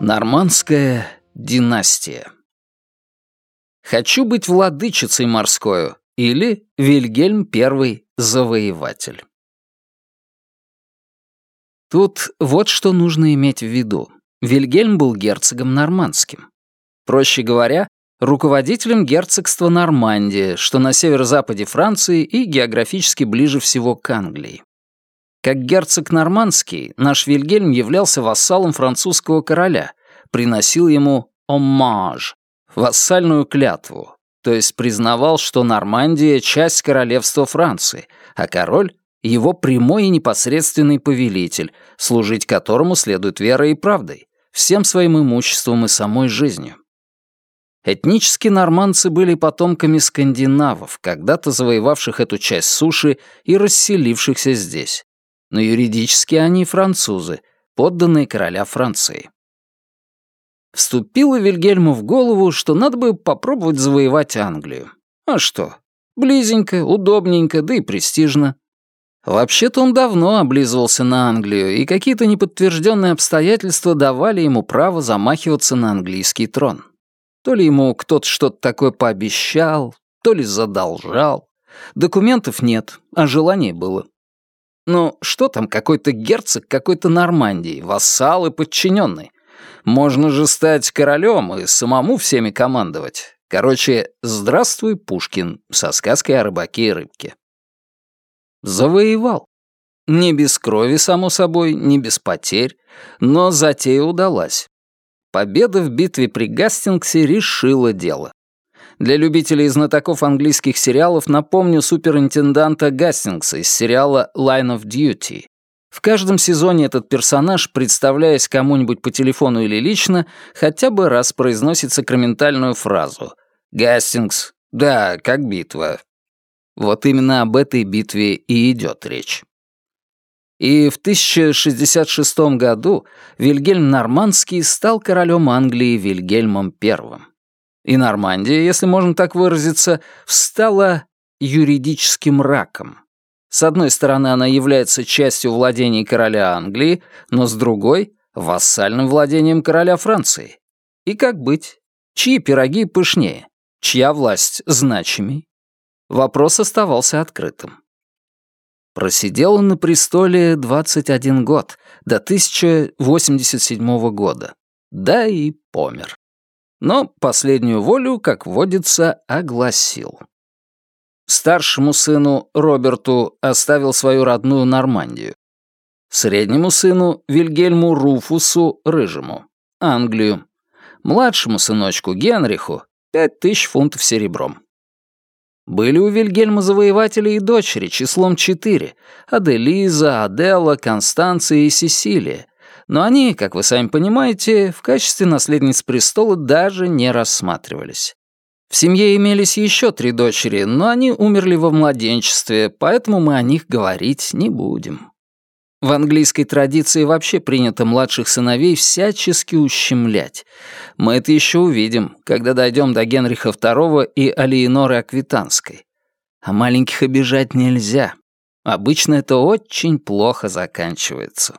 Нормандская династия «Хочу быть владычицей морскою» или «Вильгельм I завоеватель». Тут вот что нужно иметь в виду. Вильгельм был герцогом нормандским. Проще говоря, руководителем герцогства Нормандия, что на северо-западе Франции и географически ближе всего к Англии. Как герцог нормандский, наш Вильгельм являлся вассалом французского короля, приносил ему «оммаж» — вассальную клятву, то есть признавал, что Нормандия — часть королевства Франции, а король — его прямой и непосредственный повелитель, служить которому следует верой и правдой, всем своим имуществом и самой жизнью. Этнически нормандцы были потомками скандинавов, когда-то завоевавших эту часть суши и расселившихся здесь но юридически они французы, подданные короля Франции. Вступило Вильгельму в голову, что надо бы попробовать завоевать Англию. А что? Близенько, удобненько, да и престижно. Вообще-то он давно облизывался на Англию, и какие-то неподтвержденные обстоятельства давали ему право замахиваться на английский трон. То ли ему кто-то что-то такое пообещал, то ли задолжал. Документов нет, а желание было. Ну, что там какой-то герцог какой-то Нормандии, вассал и подчиненный? Можно же стать королем и самому всеми командовать. Короче, здравствуй, Пушкин, со сказкой о рыбаке и рыбке. Завоевал. Не без крови, само собой, не без потерь, но затея удалась. Победа в битве при Гастингсе решила дело. Для любителей и знатоков английских сериалов напомню суперинтенданта Гастингса из сериала Line of Duty. В каждом сезоне этот персонаж, представляясь кому-нибудь по телефону или лично, хотя бы раз произносит сакраментальную фразу «Гастингс, да, как битва». Вот именно об этой битве и идет речь. И в 1066 году Вильгельм Нормандский стал королем Англии Вильгельмом I. И Нормандия, если можно так выразиться, встала юридическим раком. С одной стороны, она является частью владений короля Англии, но с другой — вассальным владением короля Франции. И как быть? Чьи пироги пышнее? Чья власть значимей? Вопрос оставался открытым. Просидел на престоле 21 год, до 1087 года. Да и помер но последнюю волю, как водится, огласил. Старшему сыну Роберту оставил свою родную Нормандию. Среднему сыну Вильгельму Руфусу Рыжему — Англию. Младшему сыночку Генриху — пять тысяч фунтов серебром. Были у Вильгельма завоеватели и дочери числом четыре — Аделиза, Адела, Констанция и Сесилия, но они, как вы сами понимаете, в качестве наследниц престола даже не рассматривались. В семье имелись еще три дочери, но они умерли во младенчестве, поэтому мы о них говорить не будем. В английской традиции вообще принято младших сыновей всячески ущемлять. Мы это еще увидим, когда дойдем до Генриха II и Алиеноры Аквитанской. А маленьких обижать нельзя. Обычно это очень плохо заканчивается.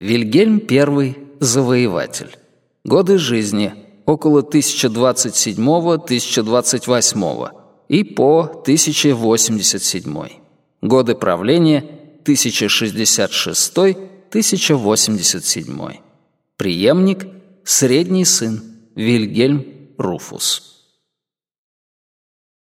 Вильгельм I — завоеватель. Годы жизни — около 1027-1028 и по 1087. Годы правления — 1066-1087. Приемник — средний сын Вильгельм Руфус.